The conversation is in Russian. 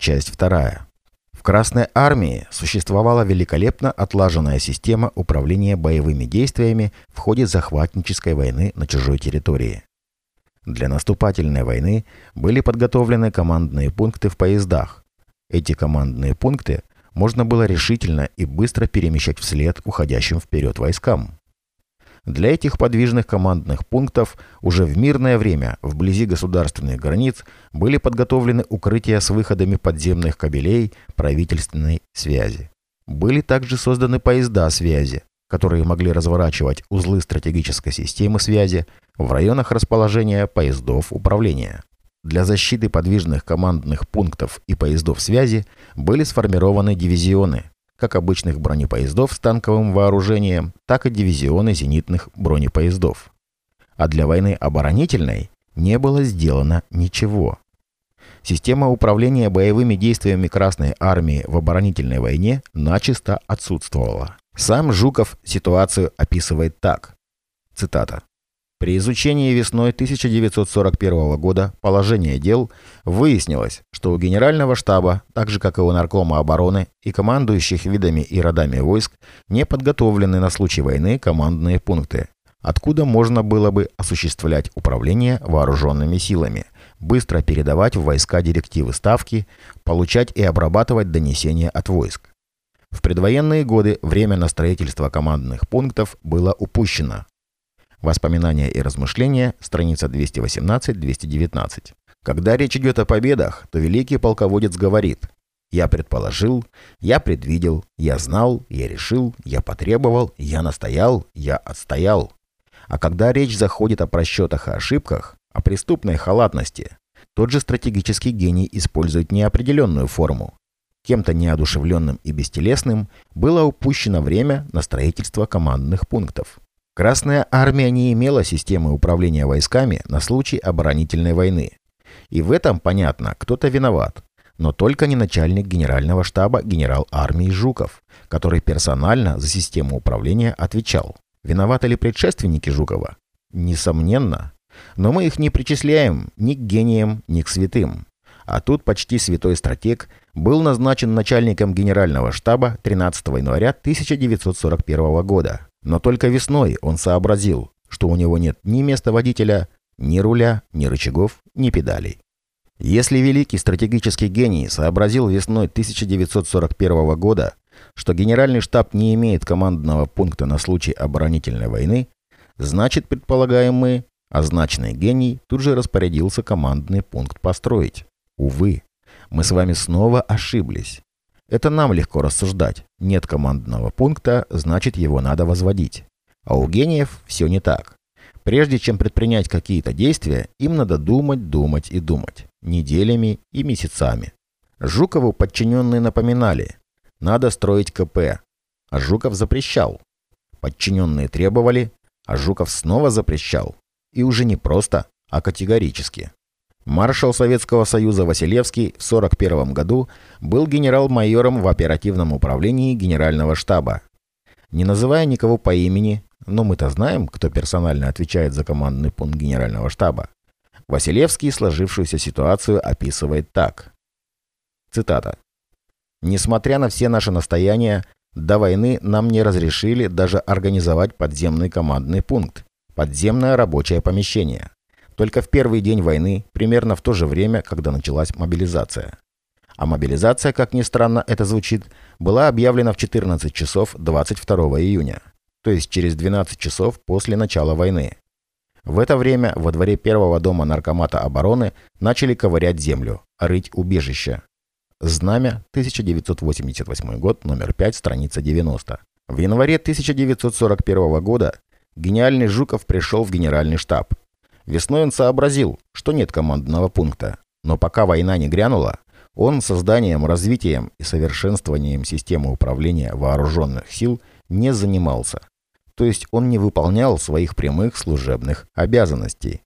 часть 2. В Красной армии существовала великолепно отлаженная система управления боевыми действиями в ходе захватнической войны на чужой территории. Для наступательной войны были подготовлены командные пункты в поездах. Эти командные пункты можно было решительно и быстро перемещать вслед уходящим вперед войскам. Для этих подвижных командных пунктов уже в мирное время вблизи государственных границ были подготовлены укрытия с выходами подземных кабелей правительственной связи. Были также созданы поезда связи, которые могли разворачивать узлы стратегической системы связи в районах расположения поездов управления. Для защиты подвижных командных пунктов и поездов связи были сформированы дивизионы, как обычных бронепоездов с танковым вооружением, так и дивизионы зенитных бронепоездов. А для войны оборонительной не было сделано ничего. Система управления боевыми действиями Красной Армии в оборонительной войне начисто отсутствовала. Сам Жуков ситуацию описывает так. Цитата. При изучении весной 1941 года положения дел выяснилось, что у Генерального штаба, так же как и у Наркома обороны и командующих видами и родами войск, не подготовлены на случай войны командные пункты, откуда можно было бы осуществлять управление вооруженными силами, быстро передавать в войска директивы ставки, получать и обрабатывать донесения от войск. В предвоенные годы время на строительство командных пунктов было упущено, Воспоминания и размышления, страница 218-219. Когда речь идет о победах, то великий полководец говорит «Я предположил, я предвидел, я знал, я решил, я потребовал, я настоял, я отстоял». А когда речь заходит о просчетах и ошибках, о преступной халатности, тот же стратегический гений использует неопределенную форму. Кем-то неодушевленным и бестелесным было упущено время на строительство командных пунктов. Красная армия не имела системы управления войсками на случай оборонительной войны. И в этом, понятно, кто-то виноват. Но только не начальник генерального штаба генерал армии Жуков, который персонально за систему управления отвечал. Виноваты ли предшественники Жукова? Несомненно. Но мы их не причисляем ни к гениям, ни к святым. А тут почти святой стратег был назначен начальником генерального штаба 13 января 1941 года. Но только весной он сообразил, что у него нет ни места водителя, ни руля, ни рычагов, ни педалей. Если великий стратегический гений сообразил весной 1941 года, что генеральный штаб не имеет командного пункта на случай оборонительной войны, значит, предполагаем мы, означенный гений тут же распорядился командный пункт построить. Увы, мы с вами снова ошиблись. Это нам легко рассуждать. Нет командного пункта, значит его надо возводить. А у гениев все не так. Прежде чем предпринять какие-то действия, им надо думать, думать и думать. Неделями и месяцами. Жукову подчиненные напоминали. Надо строить КП. А Жуков запрещал. Подчиненные требовали, а Жуков снова запрещал. И уже не просто, а категорически. Маршал Советского Союза Василевский в 1941 году был генерал-майором в оперативном управлении Генерального штаба. Не называя никого по имени, но мы-то знаем, кто персонально отвечает за командный пункт Генерального штаба, Василевский сложившуюся ситуацию описывает так. Цитата. «Несмотря на все наши настояния, до войны нам не разрешили даже организовать подземный командный пункт, подземное рабочее помещение. Только в первый день войны, примерно в то же время, когда началась мобилизация. А мобилизация, как ни странно это звучит, была объявлена в 14 часов 22 июня, то есть через 12 часов после начала войны. В это время во дворе первого дома Наркомата обороны начали ковырять землю, рыть убежище. Знамя, 1988 год, номер 5, страница 90. В январе 1941 года гениальный Жуков пришел в генеральный штаб. Весной он сообразил, что нет командного пункта. Но пока война не грянула, он созданием, развитием и совершенствованием системы управления вооруженных сил не занимался. То есть он не выполнял своих прямых служебных обязанностей.